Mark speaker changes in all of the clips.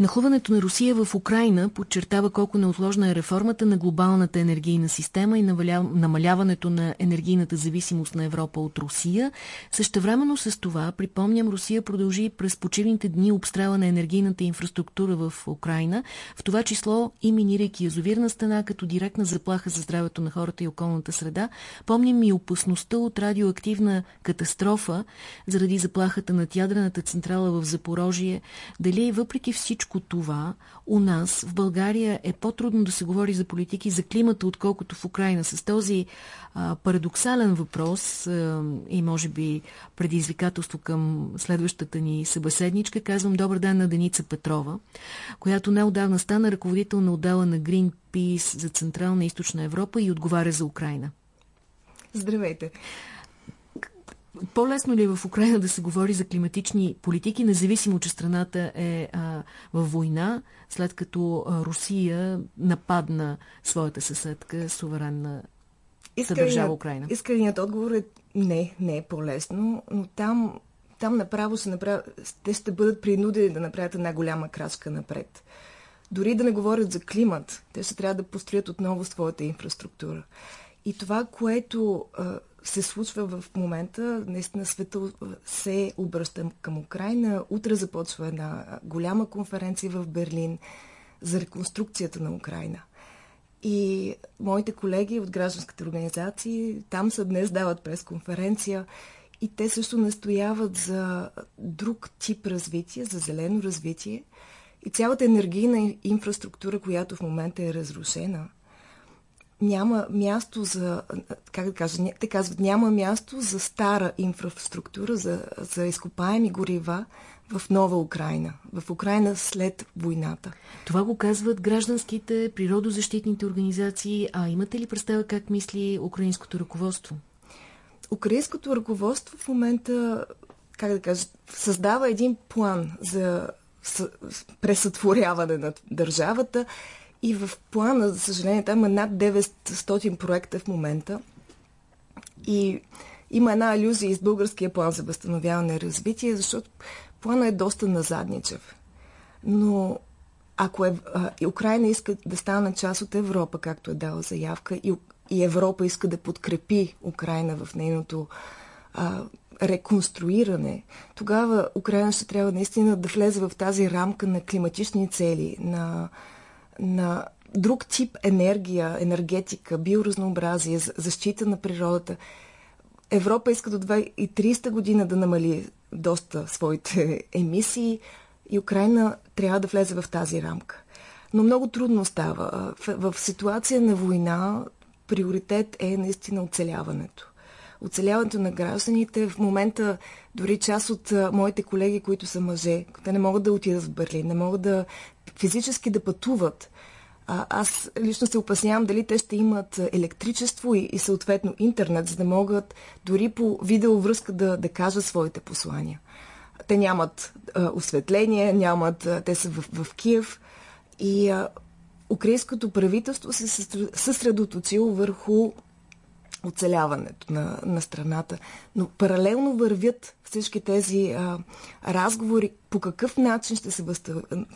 Speaker 1: Нахлуването на Русия в Украина подчертава колко неотложна е реформата на глобалната енергийна система и намаляването на енергийната зависимост на Европа от Русия. Същевременно с това, припомням, Русия продължи през почивните дни обстрела на енергийната инфраструктура в Украина, в това число и минирайки язовирна стена като директна заплаха за здравето на хората и околната среда. Помним и опасността от радиоактивна катастрофа заради заплахата над ядрената централа в Запорожие. Дали въпреки всичко всичко това у нас в България е по-трудно да се говори за политики за климата, отколкото в Украина. С този а, парадоксален въпрос а, и може би предизвикателство към следващата ни събеседничка, казвам добър ден на Деница Петрова, която неодавна стана ръководител на отдела на Greenpeace за Централна и Източна Европа и отговаря за Украина.
Speaker 2: Здравейте!
Speaker 1: По-лесно ли е в Украина да се говори за климатични политики, независимо, че страната е а, в война, след като Русия нападна своята съседка, суверенна държава Украина?
Speaker 2: Искреният отговор е не, не е по-лесно, но там, там направо се направ... те ще бъдат принудени да направят една голяма крачка напред. Дори да не говорят за климат, те ще трябва да построят отново своята инфраструктура. И това, което а, се случва в момента, наистина света се обръща към Украина. Утре започва една голяма конференция в Берлин за реконструкцията на Украина. И моите колеги от гражданските организации там са днес дават пресконференция и те също настояват за друг тип развитие, за зелено развитие и цялата енергийна инфраструктура, която в момента е разрушена – няма място за, как да кажа, те казват, няма място за стара инфраструктура, за, за изкопаеми горива в нова Украина, в Украина след войната.
Speaker 1: Това го казват гражданските, природозащитните организации. А имате ли представа как мисли украинското ръководство?
Speaker 2: Украинското ръководство в момента, как да кажа, създава един план за пресътворяване на държавата и в плана, за съжаление, там има над 900 проекта в момента. И има една алюзия из българския план за възстановяване и развитие, защото плана е доста назадничев. Но ако е, а, Украина иска да стане част от Европа, както е дала заявка, и, и Европа иска да подкрепи Украина в нейното а, реконструиране, тогава Украина ще трябва наистина да влезе в тази рамка на климатични цели, на на друг тип енергия, енергетика, биоразнообразие, защита на природата. Европа иска до 2030 година да намали доста своите емисии и Украина трябва да влезе в тази рамка. Но много трудно става. В, в ситуация на война приоритет е наистина оцеляването. Оцеляването на гражданите. В момента дори част от моите колеги, които са мъже, те не могат да отидат в Берлин, не могат да физически да пътуват. Аз лично се опасявам дали те ще имат електричество и, и съответно интернет, за да могат дори по видеовръзка да, да кажат своите послания. Те нямат а, осветление, нямат, а, те са в, в Киев и а, украинското правителство се съсредоточило върху оцеляването на, на страната. Но паралелно вървят всички тези а, разговори по какъв начин ще се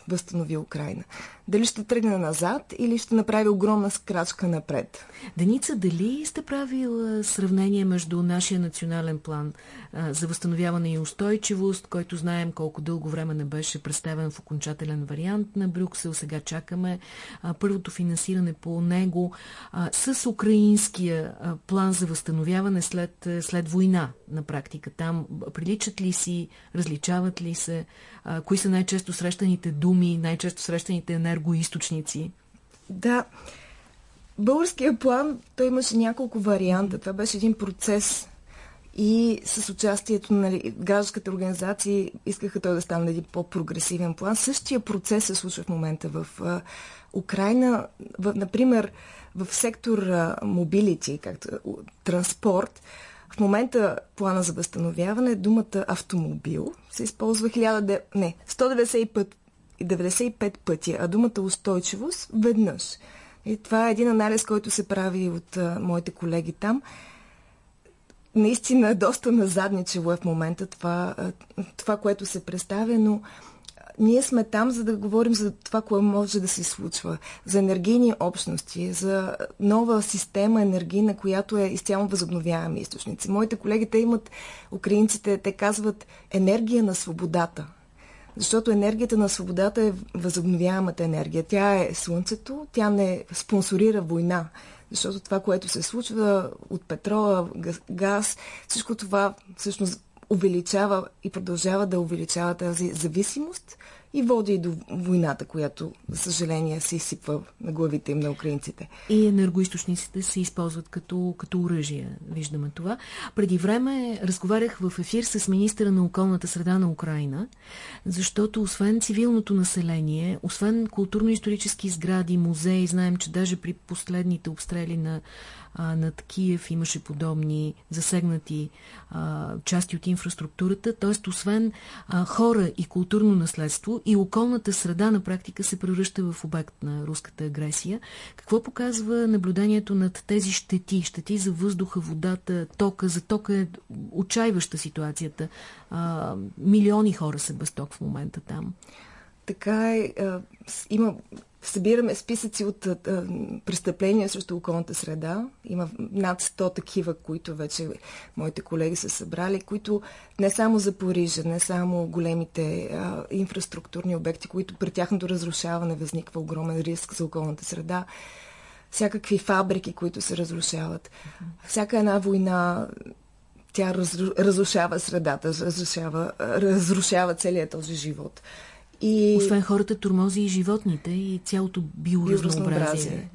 Speaker 2: възстанови Украина. Дали ще тръгне назад или ще направи огромна скрачка напред.
Speaker 1: Деница, дали сте правил сравнение между нашия национален план а, за възстановяване и устойчивост, който знаем колко дълго време не беше представен в окончателен вариант на Брюксел, сега чакаме а, първото финансиране по него, а, с украинския а, план за възстановяване след, след война на практика. Там приличат ли си, различават ли се, а, кои са най-често срещаните думи, най-често срещаните енергоисточници?
Speaker 2: Да, българския план, той имаше няколко варианта. Това беше един процес и с участието на нали, гражданските организации искаха той да стане един по-прогресивен план. Същия процес се случва в момента в а, Украина. В, например, в сектор мобилити, както транспорт, в момента плана за възстановяване, думата автомобил се използва 1000, не, 195 95 пъти, а думата устойчивост веднъж. И това е един анализ, който се прави от а, моите колеги там. Наистина е доста назадничево е в момента това, а, това, което се представя, но ние сме там, за да говорим за това, което може да се случва, за енергийни общности, за нова система енергийна, която е изцяло възобновяеми източници. Моите колеги, те имат, украинците, те казват енергия на свободата. Защото енергията на свободата е възобновяемата енергия. Тя е слънцето, тя не спонсорира война. Защото това, което се случва от петрола, газ, всичко това всъщност увеличава и продължава да увеличава тази зависимост и води и до войната, която, за съжаление, се изсипва на главите им на украинците.
Speaker 1: И енергоисточниците се използват като, като оръжие, виждаме това. Преди време разговарях в ефир с министра на околната среда на Украина, защото освен цивилното население, освен културно-исторически сгради, музеи, знаем, че даже при последните обстрели на а, над Киев имаше подобни засегнати а, части от инфраструктурата. Т.е. освен а, хора и културно наследство и околната среда на практика се превръща в обект на руската агресия. Какво показва наблюдението над тези щети? Щети за въздуха, водата, тока. За тока е отчаиваща ситуацията. А, милиони хора са без ток в момента там.
Speaker 2: Така е. Има Събираме списъци от а, престъпления срещу околната среда. Има над 100 такива, които вече моите колеги са събрали, които не само за Парижа, не само големите а, инфраструктурни обекти, които при тяхното разрушаване възниква огромен риск за околната среда, всякакви фабрики, които се разрушават. Всяка една война тя разрушава средата, разрушава, разрушава целият този живот.
Speaker 1: И... Освен хората, турмози и животните и цялото биоразнообразие.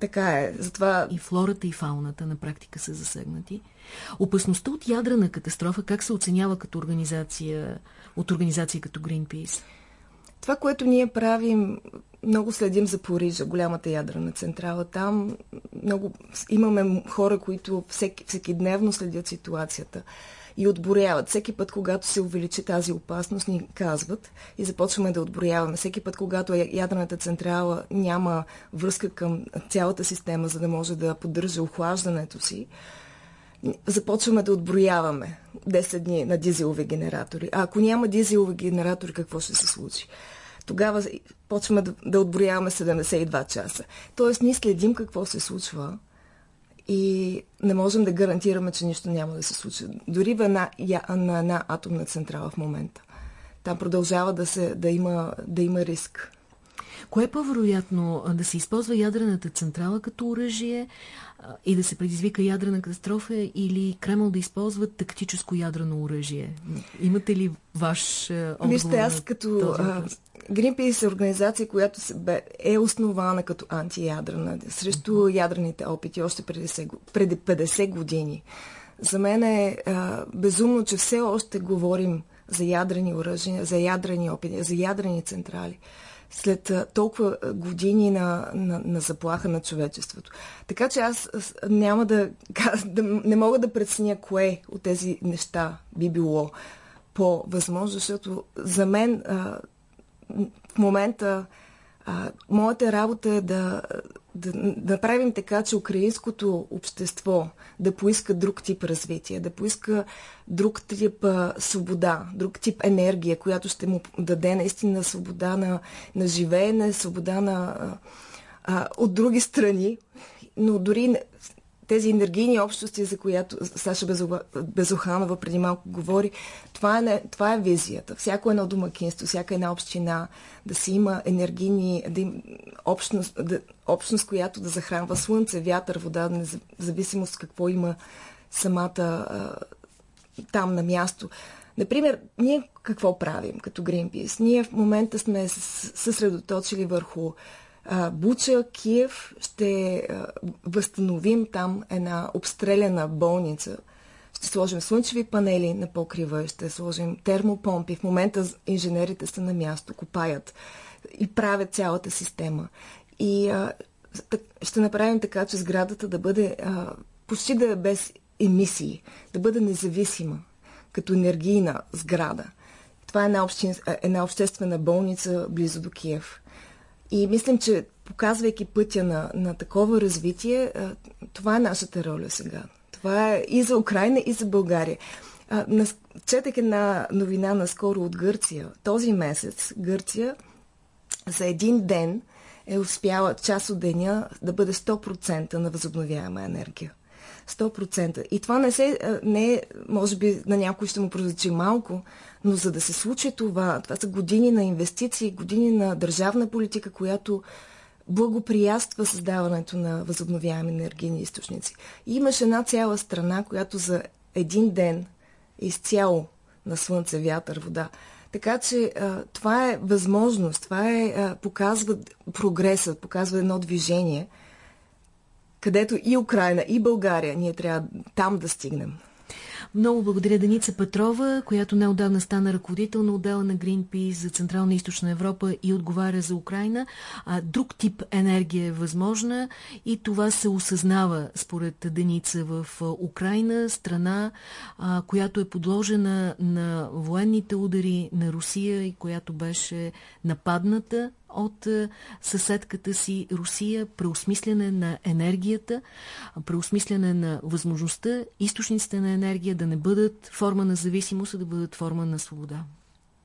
Speaker 2: Така е. Затова...
Speaker 1: И флората и фауната на практика са засегнати. Опасността от ядрена катастрофа как се оценява като организация, от организации като Greenpeace?
Speaker 2: Това, което ние правим, много следим за Порижа, голямата ядрена централа. Там много имаме хора, които всеки, всеки дневно следят ситуацията и отборяват. Всеки път, когато се увеличи тази опасност, ни казват и започваме да отброяваме. Всеки път, когато ядрената централа няма връзка към цялата система, за да може да поддържа охлаждането си, започваме да отброяваме 10 дни на дизелови генератори. А ако няма дизелови генератори, какво ще се случи? Тогава почваме да, да отброяваме 72 часа. Тоест, ние следим какво се случва и не можем да гарантираме, че нищо няма да се случи. Дори в една, на една атомна централа в момента. Там продължава да, се, да, има, да има риск.
Speaker 1: Кое е по-вероятно да се използва ядрената централа като оръжие и да се предизвика ядрена катастрофа или Кремъл да използва тактическо ядрено оръжие? Имате ли ваш отговор
Speaker 2: Вижте, аз като Greenpeace е организация, която е основана като антиядрена срещу ядрените опити още преди 50 години. За мен е а, безумно, че все още говорим за ядрени оръжия, за ядрени опити, за ядрени централи след толкова години на, на, на заплаха на човечеството. Така че аз няма да, да не мога да преценя кое от тези неща би било по-възможно, защото за мен а, в момента а, моята работа е да, да, да направим така, че украинското общество да поиска друг тип развитие, да поиска друг тип свобода, друг тип енергия, която ще му даде наистина свобода на, на живеене, свобода на, а, от други страни, но дори тези енергийни общности, за която Саша Безоханова преди малко говори, това е, това е визията. Всяко едно домакинство, всяка една община да си има енергийни, да им, общност, да, общност, която да захранва слънце, вятър, вода, в зависимост какво има самата а, там на място. Например, ние какво правим като Greenpeace? Ние в момента сме съсредоточили върху Буча, Киев, ще възстановим там една обстреляна болница. Ще сложим слънчеви панели на покрива, ще сложим термопомпи. В момента инженерите са на място, копаят и правят цялата система. И а, ще направим така, че сградата да бъде а, почти да е без емисии, да бъде независима като енергийна сграда. Това е една, общин, една обществена болница близо до Киев. И мислим, че показвайки пътя на, на такова развитие, това е нашата роля сега. Това е и за Украина, и за България. Четах една новина наскоро от Гърция. Този месец Гърция за един ден е успяла част от деня да бъде 100% на възобновяема енергия. 100%. И това не, се, не е, може би на някой ще му прозвучи малко, но за да се случи това, това са години на инвестиции, години на държавна политика, която благоприятства създаването на възобновяеми енергийни източници. И имаш една цяла страна, която за един ден изцяло на слънце, вятър, вода. Така че това е възможност, това е, показва прогреса, показва едно движение, където и Украина, и България, ние трябва там да стигнем.
Speaker 1: Много благодаря Деница Петрова, която неодавна стана ръководител на отдела на Greenpeace за Централна и Източна Европа и отговаря за Украина. А, друг тип енергия е възможна и това се осъзнава според Деница в Украина, страна, а, която е подложена на военните удари на Русия и която беше нападната от е, съседката си Русия, преосмисляне на енергията, преосмисляне на възможността източниците на енергия да не бъдат форма на зависимост, а да бъдат форма на свобода.